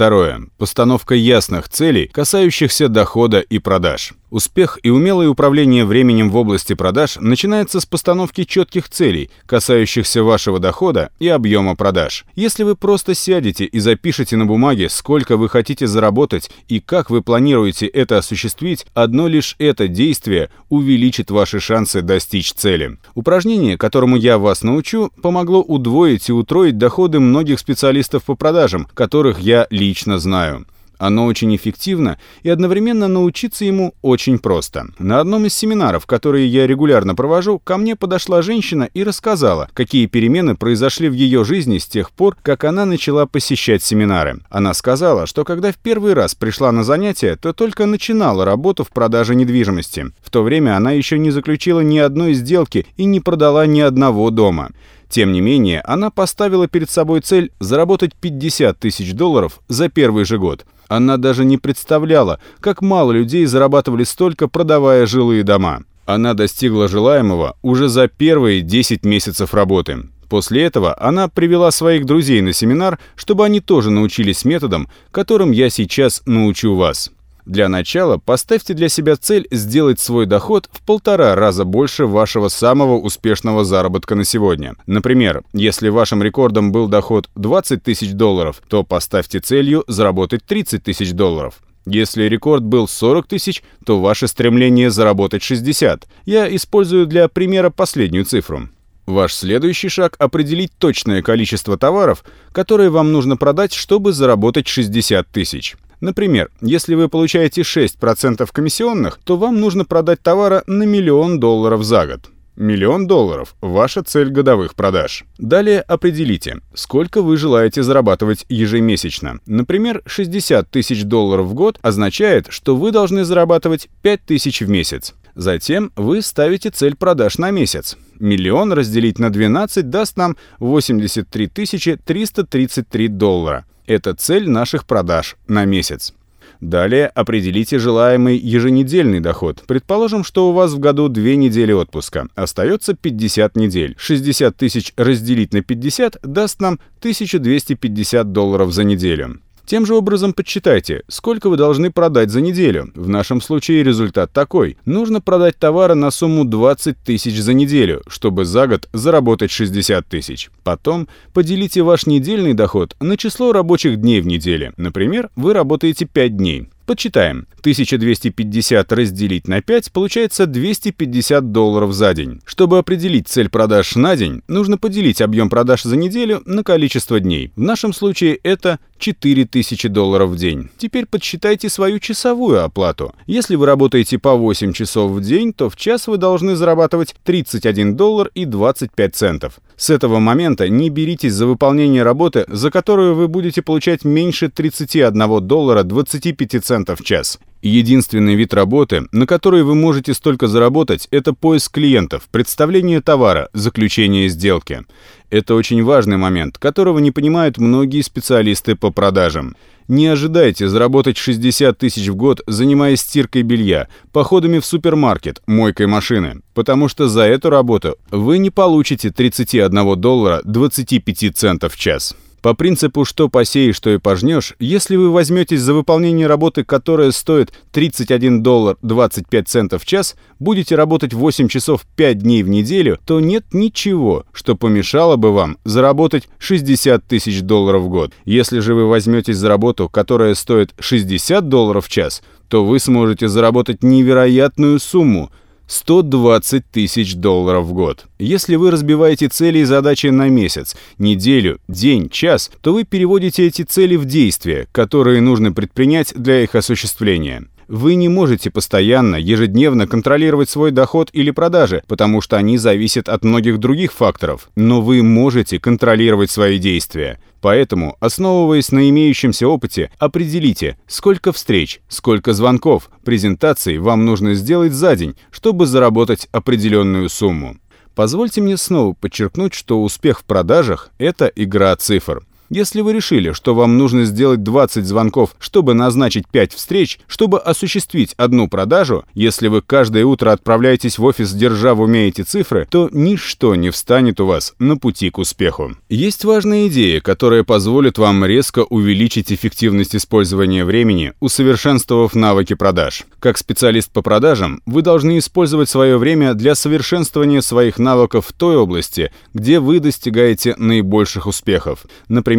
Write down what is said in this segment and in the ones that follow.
Второе. Постановка ясных целей, касающихся дохода и продаж. Успех и умелое управление временем в области продаж начинается с постановки четких целей, касающихся вашего дохода и объема продаж. Если вы просто сядете и запишете на бумаге, сколько вы хотите заработать и как вы планируете это осуществить, одно лишь это действие увеличит ваши шансы достичь цели. Упражнение, которому я вас научу, помогло удвоить и утроить доходы многих специалистов по продажам, которых я лично знаю. Оно очень эффективно, и одновременно научиться ему очень просто. На одном из семинаров, которые я регулярно провожу, ко мне подошла женщина и рассказала, какие перемены произошли в ее жизни с тех пор, как она начала посещать семинары. Она сказала, что когда в первый раз пришла на занятия, то только начинала работу в продаже недвижимости. В то время она еще не заключила ни одной сделки и не продала ни одного дома. Тем не менее, она поставила перед собой цель заработать 50 тысяч долларов за первый же год. Она даже не представляла, как мало людей зарабатывали столько, продавая жилые дома. Она достигла желаемого уже за первые 10 месяцев работы. После этого она привела своих друзей на семинар, чтобы они тоже научились методам, которым я сейчас научу вас. Для начала поставьте для себя цель сделать свой доход в полтора раза больше вашего самого успешного заработка на сегодня. Например, если вашим рекордом был доход 20 тысяч долларов, то поставьте целью заработать 30 тысяч долларов. Если рекорд был 40 тысяч, то ваше стремление заработать 60. Я использую для примера последнюю цифру. Ваш следующий шаг — определить точное количество товаров, которые вам нужно продать, чтобы заработать 60 тысяч. Например, если вы получаете 6% комиссионных, то вам нужно продать товара на миллион долларов за год. Миллион долларов – ваша цель годовых продаж. Далее определите, сколько вы желаете зарабатывать ежемесячно. Например, 60 тысяч долларов в год означает, что вы должны зарабатывать 5 тысяч в месяц. Затем вы ставите цель продаж на месяц. Миллион разделить на 12 даст нам 83 333 доллара. Это цель наших продаж на месяц. Далее определите желаемый еженедельный доход. Предположим, что у вас в году 2 недели отпуска. Остается 50 недель. 60 тысяч разделить на 50 даст нам 1250 долларов за неделю. Тем же образом подсчитайте, сколько вы должны продать за неделю. В нашем случае результат такой. Нужно продать товара на сумму 20 тысяч за неделю, чтобы за год заработать 60 тысяч. Потом поделите ваш недельный доход на число рабочих дней в неделе. Например, вы работаете 5 дней. Подсчитаем. 1250 разделить на 5 получается 250 долларов за день. Чтобы определить цель продаж на день, нужно поделить объем продаж за неделю на количество дней. В нашем случае это 4000 долларов в день. Теперь подсчитайте свою часовую оплату. Если вы работаете по 8 часов в день, то в час вы должны зарабатывать 31 доллар и 25 центов. С этого момента не беритесь за выполнение работы, за которую вы будете получать меньше 31 доллара 25 центов в час. Единственный вид работы, на который вы можете столько заработать, это поиск клиентов, представление товара, заключение сделки. Это очень важный момент, которого не понимают многие специалисты по продажам. Не ожидайте заработать 60 тысяч в год, занимаясь стиркой белья, походами в супермаркет, мойкой машины, потому что за эту работу вы не получите 31 доллара 25 центов в час. По принципу «что посеешь, что и пожнешь», если вы возьметесь за выполнение работы, которая стоит 31 доллар 25 центов в час, будете работать 8 часов 5 дней в неделю, то нет ничего, что помешало бы вам заработать 60 тысяч долларов в год. Если же вы возьметесь за работу, которая стоит 60 долларов в час, то вы сможете заработать невероятную сумму – 120 тысяч долларов в год. Если вы разбиваете цели и задачи на месяц, неделю, день, час, то вы переводите эти цели в действия, которые нужно предпринять для их осуществления. Вы не можете постоянно, ежедневно контролировать свой доход или продажи, потому что они зависят от многих других факторов, но вы можете контролировать свои действия. Поэтому, основываясь на имеющемся опыте, определите, сколько встреч, сколько звонков, презентаций вам нужно сделать за день, чтобы заработать определенную сумму. Позвольте мне снова подчеркнуть, что успех в продажах – это игра цифр. Если вы решили, что вам нужно сделать 20 звонков, чтобы назначить 5 встреч, чтобы осуществить одну продажу, если вы каждое утро отправляетесь в офис, держа в уме эти цифры, то ничто не встанет у вас на пути к успеху. Есть важная идея, которая позволит вам резко увеличить эффективность использования времени, усовершенствовав навыки продаж. Как специалист по продажам, вы должны использовать свое время для совершенствования своих навыков в той области, где вы достигаете наибольших успехов.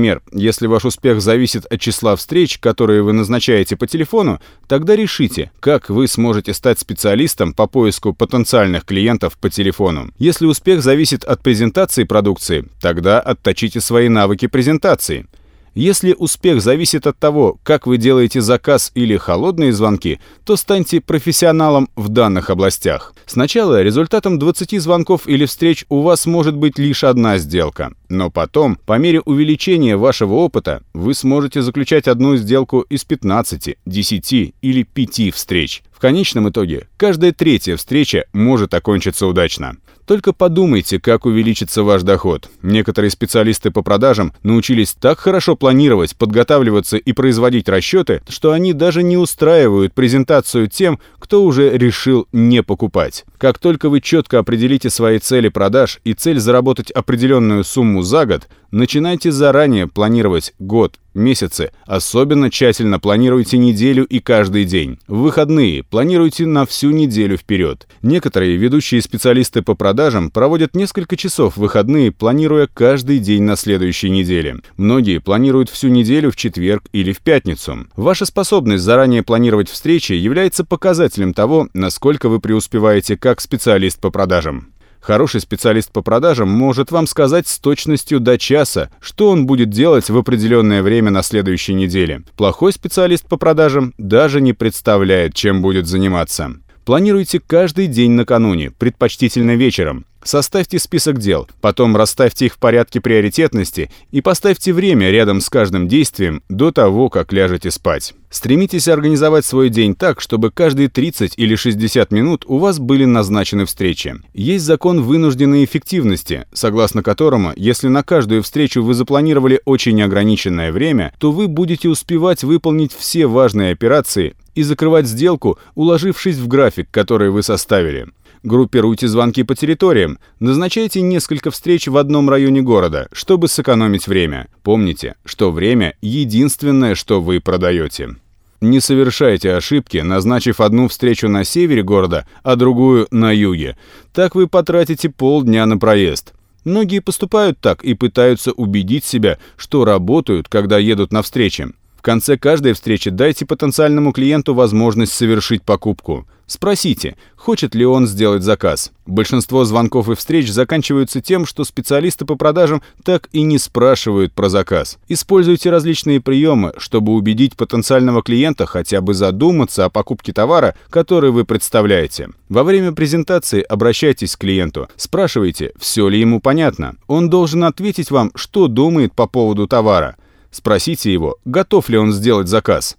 Например, если ваш успех зависит от числа встреч, которые вы назначаете по телефону, тогда решите, как вы сможете стать специалистом по поиску потенциальных клиентов по телефону. Если успех зависит от презентации продукции, тогда отточите свои навыки презентации. Если успех зависит от того, как вы делаете заказ или холодные звонки, то станьте профессионалом в данных областях. Сначала результатом 20 звонков или встреч у вас может быть лишь одна сделка. Но потом, по мере увеличения вашего опыта, вы сможете заключать одну сделку из 15, 10 или 5 встреч. В конечном итоге, каждая третья встреча может окончиться удачно. Только подумайте, как увеличится ваш доход. Некоторые специалисты по продажам научились так хорошо планировать, подготавливаться и производить расчеты, что они даже не устраивают презентацию тем, кто уже решил не покупать. Как только вы четко определите свои цели продаж и цель заработать определенную сумму за год, начинайте заранее планировать год, месяцы. Особенно тщательно планируйте неделю и каждый день. В выходные планируйте на всю неделю вперед. Некоторые ведущие специалисты по продажам проводят несколько часов в выходные, планируя каждый день на следующей неделе. Многие планируют всю неделю в четверг или в пятницу. Ваша способность заранее планировать встречи является показателем того, насколько вы преуспеваете как специалист по продажам. Хороший специалист по продажам может вам сказать с точностью до часа, что он будет делать в определенное время на следующей неделе. Плохой специалист по продажам даже не представляет, чем будет заниматься. Планируйте каждый день накануне, предпочтительно вечером. Составьте список дел, потом расставьте их в порядке приоритетности и поставьте время рядом с каждым действием до того, как ляжете спать. Стремитесь организовать свой день так, чтобы каждые 30 или 60 минут у вас были назначены встречи. Есть закон вынужденной эффективности, согласно которому, если на каждую встречу вы запланировали очень ограниченное время, то вы будете успевать выполнить все важные операции и закрывать сделку, уложившись в график, который вы составили. Группируйте звонки по территориям, назначайте несколько встреч в одном районе города, чтобы сэкономить время. Помните, что время — единственное, что вы продаете. Не совершайте ошибки, назначив одну встречу на севере города, а другую на юге. Так вы потратите полдня на проезд. Многие поступают так и пытаются убедить себя, что работают, когда едут на встречи. В конце каждой встречи дайте потенциальному клиенту возможность совершить покупку. Спросите, хочет ли он сделать заказ. Большинство звонков и встреч заканчиваются тем, что специалисты по продажам так и не спрашивают про заказ. Используйте различные приемы, чтобы убедить потенциального клиента хотя бы задуматься о покупке товара, который вы представляете. Во время презентации обращайтесь к клиенту, спрашивайте, все ли ему понятно. Он должен ответить вам, что думает по поводу товара. Спросите его, готов ли он сделать заказ.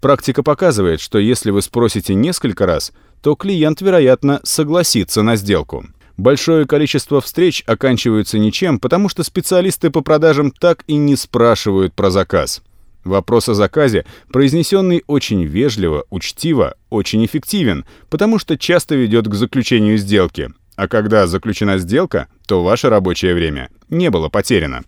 Практика показывает, что если вы спросите несколько раз, то клиент, вероятно, согласится на сделку. Большое количество встреч оканчиваются ничем, потому что специалисты по продажам так и не спрашивают про заказ. Вопрос о заказе, произнесенный очень вежливо, учтиво, очень эффективен, потому что часто ведет к заключению сделки. А когда заключена сделка, то ваше рабочее время не было потеряно.